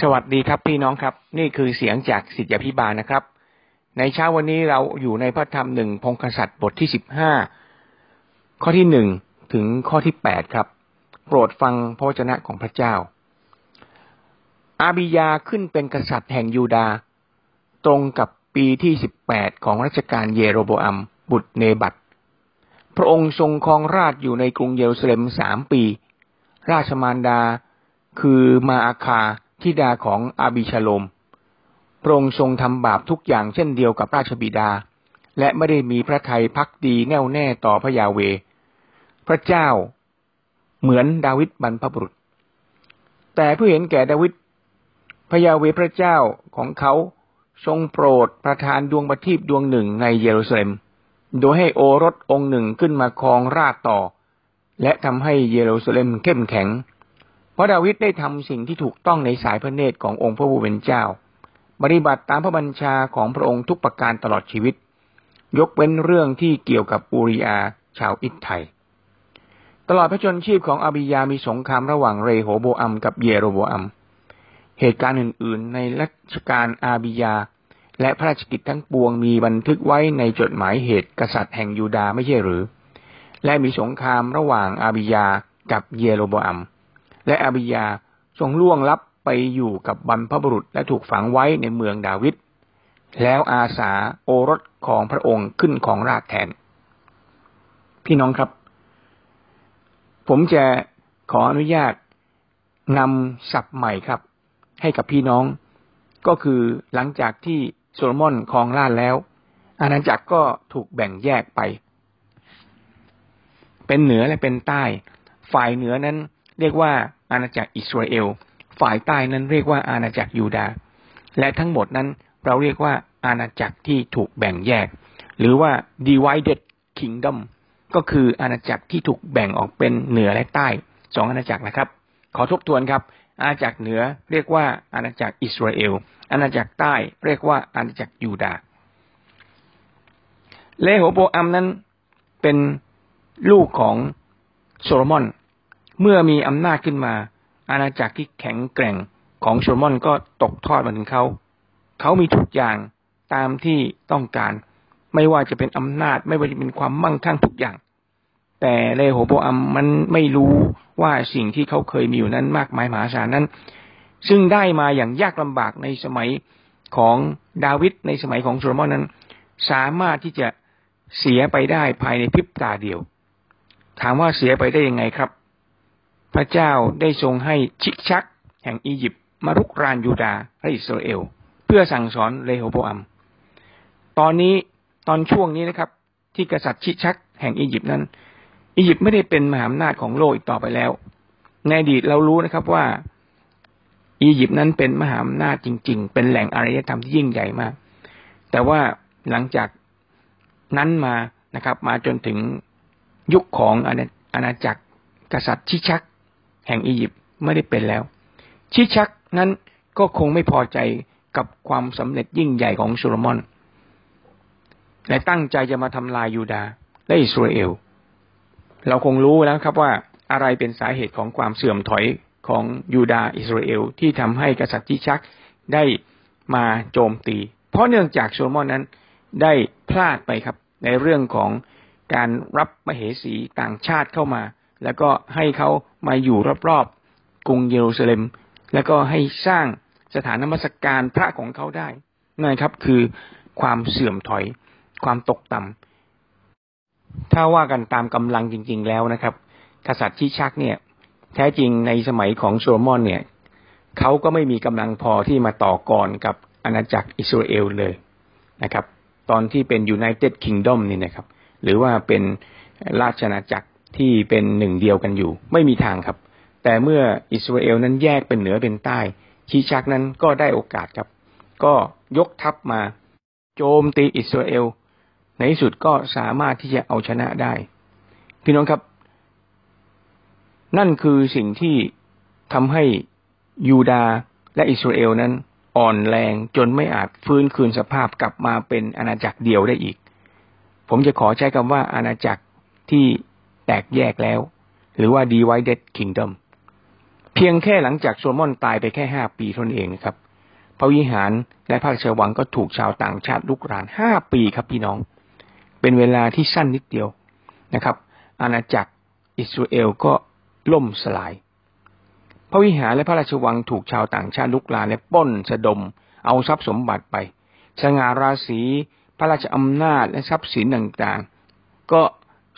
สวัสดีครับพี่น้องครับ นี่คือเสียงจากสิทธิพิบาลนะครับ ในเช้าวันนี้เราอยู่ในพระธรรมหนึ่งพงศษัตร์บทที่สิบห้าข้อที่หนึ่งถึงข้อที่แปดครับ โปรดฟังพระวจนะของพระเจ้า อาบิยาขึ้นเป็นกษัตริย์แห่งยูดา ตรงกับปีที่สิบแปดของรัชกาลเยโรโบอัม บุตรเนบัตพระองค์ทรงครองราชอยู่ในกรุงเยรูซาเล็มสามปี ราชมารดาคือมาอาคา ธิดาของอาบิชโลม พระองค์ทรงทำบาปทุกอย่างเช่นเดียวกับราชบิดา และไม่ได้มีพระทัยพักดีแน่วแน่ต่อพระยาเว พระเจ้าเหมือนดาวิดบรรพบุรุษ แต่ผู้เห็นแก่ดาวิดพระยาเวพระเจ้าของเขาทรงโปรดประทานดวงประทีปดวงหนึ่งในเยรูซาเล็ม โดยให้โอรสองค์หนึ่งขึ้นมาครองราชต่อ และทำให้เยรูซาเล็มเข้มแข็ง ราะดาวิดได้ทำสิ่งที่ถูกต้องในสายพระเนตรขององค์พระผู้เป็นเจ้าปฏิบัติตามพระบัญชาของพระองค์ทุกประการตลอดชีวิต ยกเว้นเรื่องที่เกี่ยวกับอูริอาชาวอิตไทย ตลอดพระชนชีพของอาบิยามีสงครามระหว่างเรโฮโบอัมกับเยโรโบอัม เหตุการณ์อื่น ๆ ในรัชกาลอาบิยา และพระราชกิจทั้งปวงมีบันทึกไว้ในจดหมายเหตุกษัตริย์แห่งยูดาไม่ใช่หรือ และมีสงครามระหว่างอาบิยากับเยโรโบอัม และอาบิยาทรงล่วงลับไปอยู่กับบรรพบุรุษและถูกฝังไว้ในเมืองดาวิด แล้วอาสาโอรสของพระองค์ขึ้นของราชแทน พี่น้องครับ ผมจะขออนุญาตนำศัพท์ใหม่ครับ ให้กับพี่น้อง ก็คือหลังจากที่โซโลมอนครองราชแล้ว อาณาจักรก็ถูกแบ่งแยกไป เป็นเหนือและเป็นใต้ ฝ่ายเหนือนั้น เรียกว่าอาณาจักรอิสราเอล ฝ่ายใต้นั้นเรียกว่าอาณาจักรยูดาห์และทั้งหมดนั้นเราเรียกว่าอาณาจักรที่ถูกแบ่งแยก หรือว่า divided kingdom ก็คืออาณาจักรที่ถูกแบ่งออกเป็นเหนือและใต้สองอาณาจักรนะครับ ขอทบทวนครับ อาณาจักรเหนือเรียกว่าอาณาจักรอิสราเอล อาณาจักรใต้เรียกว่าอาณาจักรยูดาห์เรโหโบอัมนั้นเป็นลูกของโซโลมอน เมื่อมีอำนาจขึ้นมา อาณาจักรที่แข็งแกร่งของโซโลมอนก็ตกทอดมาถึงเขา เขามีทุกอย่างตามที่ต้องการ ไม่ว่าจะเป็นอำนาจไม่ว่าจะเป็นความมั่งคั่งทุกอย่าง แต่เรโหโบอัมนั้นไม่รู้ว่าสิ่งที่เขาเคยมีอยู่นั้นมากมายมหาศาลนั้น ซึ่งได้มาอย่างยากลำบากในสมัยของดาวิดในสมัยของโซโลมอนนั้น สามารถที่จะเสียไปได้ภายในพริบตาเดียว ถามว่าเสียไปได้ยังไงครับ พระเจ้าได้ทรงให้ชิชัก แห่งอียิปต์มารุกรานยูดาและอิสราเอล เพื่อสั่งสอนเรโหโบอัม ตอนนี้ตอนช่วงนี้นะครับ ที่กษัตริย์ชิกชัก แห่งอียิปต์นั้น อียิปต์ไม่ได้เป็นมหาอำนาจของโลกอีกต่อไปแล้ว ในอดีตเรารู้นะครับว่า อียิปต์นั้นเป็นมหาอำนาจจริง ๆ เป็นแหล่งอารยธรรมที่ยิ่งใหญ่มาก แต่ว่าหลังจากนั้นมานะครับ มาจนถึงยุคของอาณาจักรกษัตริย์ชิชัก แห่งอียิปต์ไม่ได้เป็นแล้ว ชิชักนั้นก็คงไม่พอใจกับความสำเร็จยิ่งใหญ่ของโซโลมอน และตั้งใจจะมาทำลายยูดาและอิสราเอล เราคงรู้แล้วครับว่าอะไรเป็นสาเหตุของความเสื่อมถอยของยูดาอิสราเอล ที่ทำให้กษัตริย์ชิชักได้มาโจมตี เพราะเนื่องจากโซโลมอนนั้นได้พลาดไปครับในเรื่องของการรับมเหสีต่างชาติเข้ามา แล้วก็ให้เขามาอยู่รอบๆกรุงเยรูซาเล็ม แล้วก็ให้สร้างสถานนมัสการพระของเขาได้นั่นครับคือความเสื่อมถอย ความตกต่ำถ้าว่ากันตามกำลังจริง ๆ แล้วนะครับ กษัตริย์ชิชักเนี่ย แท้จริงในสมัยของโซโลมอนเนี่ยเขาก็ไม่มีกำลังพอที่มาต่อกรกับอาณาจักรอิสราเอลเลยนะครับ ตอนที่เป็นยูไนเต็ดคิงดอมนี่นะครับ หรือว่าเป็นราชอาณาจักร ที่เป็นหนึ่งเดียวกันอยู่ ไม่มีทางครับ แต่เมื่ออิสราเอลนั้นแยกเป็นเหนือเป็นใต้ชีชักนั้นก็ได้โอกาสครับ ก็ยกทัพมา โจมตีอิสราเอล ในที่สุดก็สามารถที่จะเอาชนะได้ พี่น้องครับ นั่นคือสิ่งที่ทำให้ยูดาและอิสราเอลนั้นอ่อนแรงจนไม่อาจฟื้นคืนสภาพกลับมาเป็นอาณาจักรเดียวได้อีก ผมจะขอใช้คำว่าอาณาจักรที่ แตกแยกแล้ว หรือว่า divided kingdom เพียงแค่หลังจากโซโลมอนตายไปแค่ห้าปีเท่านั้นเองครับพระวิหารและพระราชวังก็ถูกชาวต่างชาติลุกรานห้าปีครับพี่น้อง เป็นเวลาที่สั้นนิดเดียวนะครับ อาณาจักรอิสราเอลก็ล่มสลาย พระวิหารและพระราชวังถูกชาวต่างชาติลุกรานและป้นสะดม เอาทรัพย์สมบัติไปสง่าราศีพระราชอำนาจและทรัพย์สินต่างๆ ก็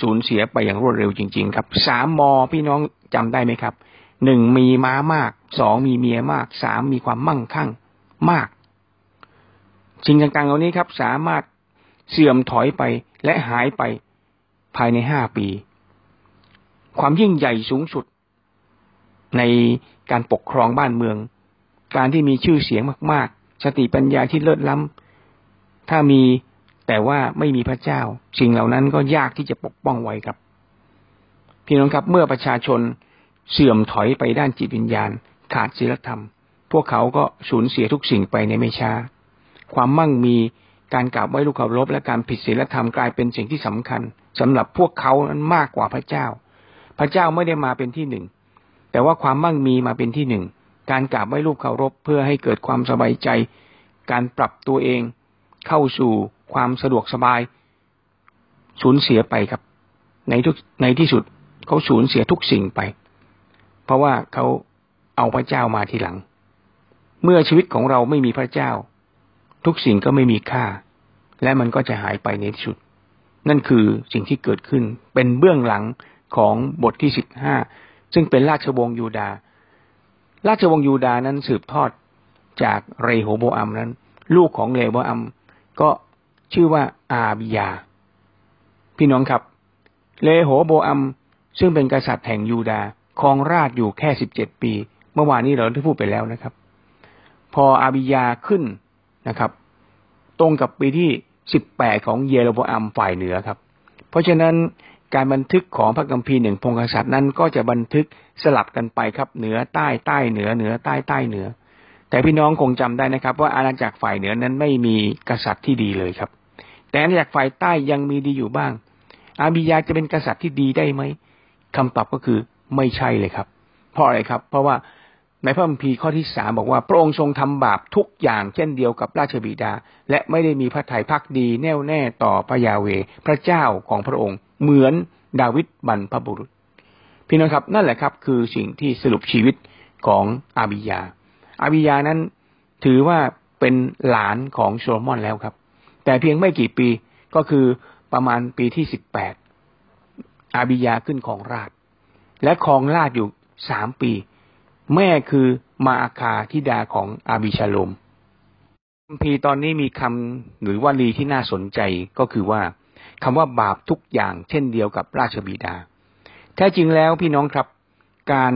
สูญเสียไปอย่างรวดเร็วจริง ๆ ครับสามมอพี่น้องจำได้ไหมครับหนึ่งมีม้ามากสองมีเมียมากสามมีความมั่งคั่งมากสิ่งต่างๆเหล่านี้ครับ สามารถเสื่อมถอยไปและหายไปภายในห้าปี ความยิ่งใหญ่สูงสุด ในการปกครองบ้านเมือง การที่มีชื่อเสียงมาก ๆ สติปัญญาที่เลิศล้ำถ้ามี แต่ว่าไม่มีพระเจ้าสิ่งเหล่านั้นก็ยากที่จะปกป้องไว้ครับ พี่น้องครับ เมื่อประชาชนเสื่อมถอยไปด้านจิตวิญญาณ ขาดศีลธรรม พวกเขาก็สูญเสียทุกสิ่งไปในไม่ช้า ความมั่งมีการกราบไหว้ลูกเคารพและการผิดศีลธรรมกลายเป็นสิ่งที่สำคัญสำหรับพวกเขานั้นมากกว่าพระเจ้า พระเจ้าไม่ได้มาเป็นที่หนึ่ง แต่ว่าความมั่งมีมาเป็นที่หนึ่ง การกราบไหว้ลูกเคารพเพื่อให้เกิดความสบายใจ การปรับตัวเอง เข้าสู่ ความสะดวกสบายสูญเสียไปครับ ในทุกในที่สุดเขาสูญเสียทุกสิ่งไป เพราะว่าเขาเอาพระเจ้ามาทีหลัง เมื่อชีวิตของเราไม่มีพระเจ้า ทุกสิ่งก็ไม่มีค่า และมันก็จะหายไปในที่สุด นั่นคือสิ่งที่เกิดขึ้นเป็นเบื้องหลังของบทที่สิบห้าซึ่งเป็นราชวงศ์ยูดา ราชวงศ์ยูดานั้นสืบทอดจากเรโฮโบอัมนั้น ลูกของเรโฮโบอัมก็ ชื่อว่าอาบิยา พี่น้องครับ เลโฮโบอัมซึ่งเป็นกษัตริย์แห่งยูดาครองราชอยู่แค่สิบเจ็ดปี เมื่อวานนี้เราได้พูดไปแล้วนะครับ พออาบิยาขึ้นนะครับ ตรงกับปีที่สิบแปดของเยโรโบอัมฝ่ายเหนือครับ เพราะฉะนั้นการบันทึกของพระกัมภีหนึ่งพงศษัตริย์นั้นก็จะบันทึกสลับกันไปครับ เหนือใต้ใต้เหนือเหนือใต้ใต้เหนือ แต่พี่น้องคงจำได้นะครับ ว่าอาณาจักรฝ่ายเหนือนั้นไม่มีกษัตริย์ที่ดีเลยครับ แต่อาณาจักรฝ่ายใต้ยังมีดีอยู่บ้าง อาบิยาจะเป็นกษัตริย์ที่ดีได้ไหมคำตอบก็คือไม่ใช่เลยครับ เพราะอะไรครับ เพราะว่าในพระคัมภีร์ข้อที่สามบอกว่าพระองค์ทรงทำบาปทุกอย่างเช่นเดียวกับราชบิดา และไม่ได้มีพระทัยพักดีแน่วแน่ต่อพระยาเว พระเจ้าของพระองค์ เหมือนดาวิดบรรพบุรุษ พี่น้องครับนั่นแหละครับ คือสิ่งที่สรุปชีวิตของอาบิยา อาบิยานั้นถือว่าเป็นหลานของโซโลมอนแล้วครับ แต่เพียงไม่กี่ปีก็คือประมาณปีที่สิบแปดอาบิยาขึ้นของราช และครองราชอยู่สามปี แม่คือมาอาคาธิดาของอาบิชาลมคัมภีร์ตอนนี้มีคำหรือวลีที่น่าสนใจก็คือว่าคำว่าบาปทุกอย่างเช่นเดียวกับราชบิดา แท้จริงแล้วพี่น้องครับ การ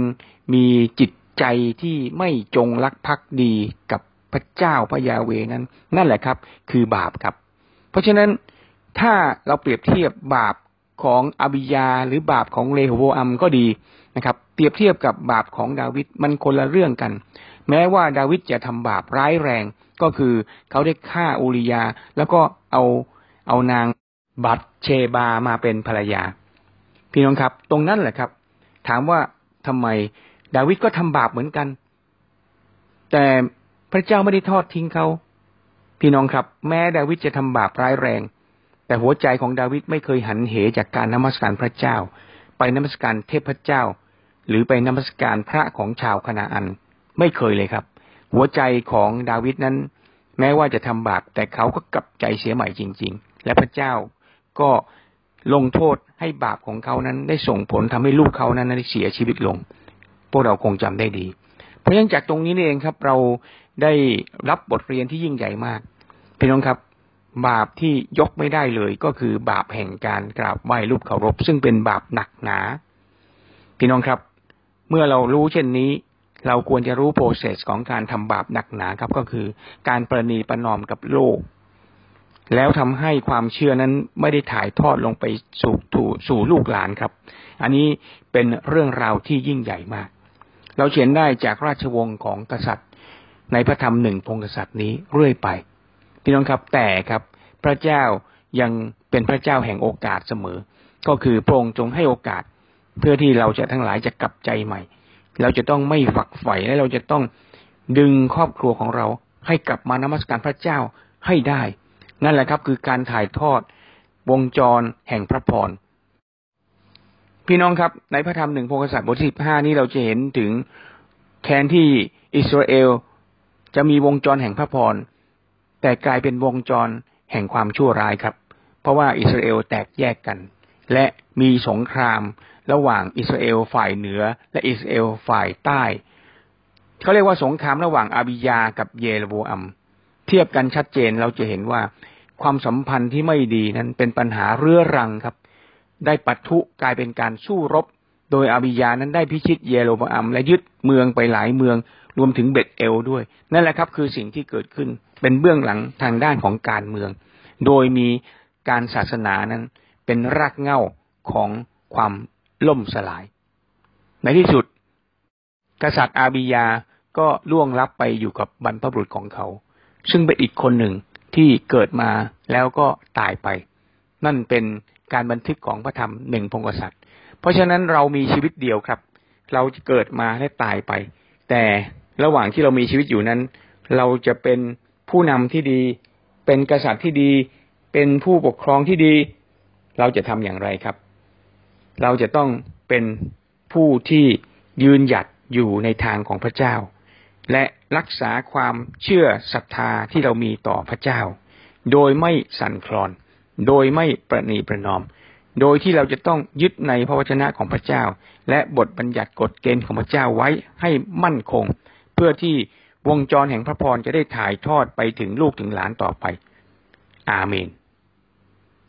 มีจิตใจที่ไม่จงรักภักดีกับพระเจ้าพระยาเวนั้น นั่นแหละครับ คือบาปครับ เพราะฉะนั้นถ้าเราเปรียบเทียบบาปของอบิยาหรือบาปของเลโฮโบอัมก็ดีนะครับ เปรียบเทียบกับบาปของดาวิดมันคนละเรื่องกัน แม้ว่าดาวิดจะทำบาปร้ายแรงก็คือเขาได้ฆ่าอูริยา แล้วก็เอาเอานางบัตเชบามาเป็นภรรยา พี่น้องครับ ตรงนั้นแหละครับ ถามว่าทำไมดาวิดก็ทำบาปเหมือนกัน แต่พระเจ้าไม่ได้ทอดทิ้งเขา พี่น้องครับ แม้ดาวิดจะทำบาปร้ายแรง แต่หัวใจของดาวิดไม่เคยหันเหจากการนมัสการพระเจ้า ไปนมัสการเทพเจ้า หรือไปนมัสการพระของชาวคณาอัน ไม่เคยเลยครับ หัวใจของดาวิดนั้น แม้ว่าจะทำบาปแต่เขาก็กลับใจเสียใหม่จริง ๆ และพระเจ้าก็ลงโทษให้บาปของเขานั้นได้ส่งผลทำให้ลูกเขานั้นได้เสียชีวิตลง พวกเราคงจำได้ดี เพราะฉะนั้นจากตรงนี้เองครับ เราได้รับบทเรียนที่ยิ่งใหญ่มาก พี่น้องครับ บาปที่ยกไม่ได้เลยก็คือบาปแห่งการกราบไหว้รูปเคารพ ซึ่งเป็นบาปหนักหนา พี่น้องครับ เมื่อเรารู้เช่นนี้ เราควรจะรู้โปรเซสของการทำบาปหนักหนาครับ ก็คือการประนีประนอมกับโลก แล้วทำให้ความเชื่อนั้นไม่ได้ถ่ายทอดลงไปสู่สู่ลูกหลานครับ อันนี้เป็นเรื่องราวที่ยิ่งใหญ่มาก เราเขียนได้จากราชวงศ์ของกษัตริย์ ในพระธรรมหนึ่งพงกษัตริย์นี้เรื่อยไป พี่น้องครับแต่ครับ พระเจ้ายังเป็นพระเจ้าแห่งโอกาสเสมอ ก็คือพระองค์จงให้โอกาส เพื่อที่เราจะทั้งหลายจะกลับใจใหม่ เราจะต้องไม่ฝักใฝ่และเราจะต้องดึงครอบครัวของเรา ให้กลับมานมัสการพระเจ้าให้ได้ นั่นแหละครับคือการถ่ายทอดวงจรแห่งพระพรพี่น้องครับ ในพระธรรมหนึ่งพงศษบทที่สิบห้านี้เราจะเห็นถึงแทนที่อิสราเอลจะมีวงจรแห่งพระพร แต่กลายเป็นวงจรแห่งความชั่วร้ายครับ เพราะว่าอิสราเอลแตกแยกกัน และมีสงครามระหว่างอิสราเอลฝ่ายเหนือ และอิสราเอลฝ่ายใต้เขาเรียกว่าสงครามระหว่างอาบิยากับเยรโบอัม เทียบกันชัดเจนเราจะเห็นว่าความสัมพันธ์ที่ไม่ดีนั้นเป็นปัญหาเรื้อรังครับ ได้ปัทุกลายเป็นการสู้รบ โดยอาบิยานั้นได้พิชิตเยโรบอัม และยึดเมืองไปหลายเมือง รวมถึงเบ็ดเอลด้วย นั่นแหละครับ คือสิ่งที่เกิดขึ้นเป็นเบื้องหลังทางด้านของการเมือง โดยมีการศาสนานั้นเป็นรากเหง้าของความล่มสลาย ในที่สุด กษัตริย์อาบิยาก็ล่วงลับไปอยู่กับบรรพบุรุษของเขา ซึ่งเป็นอีกคนหนึ่งที่เกิดมาแล้วก็ตายไป นั่นเป็นการบันทึกของพระธรรมหนึ่งพงศษัตริย์ เพราะฉะนั้นเรามีชีวิตเดียวครับ เราเกิดมาและตายไป แต่ ระหว่างที่เรามีชีวิตอยู่นั้น เราจะเป็นผู้นำที่ดี เป็นกษัตริย์ที่ดี เป็นผู้ปกครองที่ดี เราจะทำอย่างไรครับ เราจะต้องเป็นผู้ที่ยืนหยัดอยู่ในทางของพระเจ้า และรักษาความเชื่อศรัทธาที่เรามีต่อพระเจ้า โดยไม่สั่นคลอน โดยไม่ประนีประนอม โดยที่เราจะต้องยึดในพระวจนะของพระเจ้า และบทบัญญัติกฎเกณฑ์ของพระเจ้าไว้ให้มั่นคง เพื่อที่วงจรแห่งพระพรจะได้ถ่ายทอดไปถึงลูกถึงหลานต่อไป อาเมน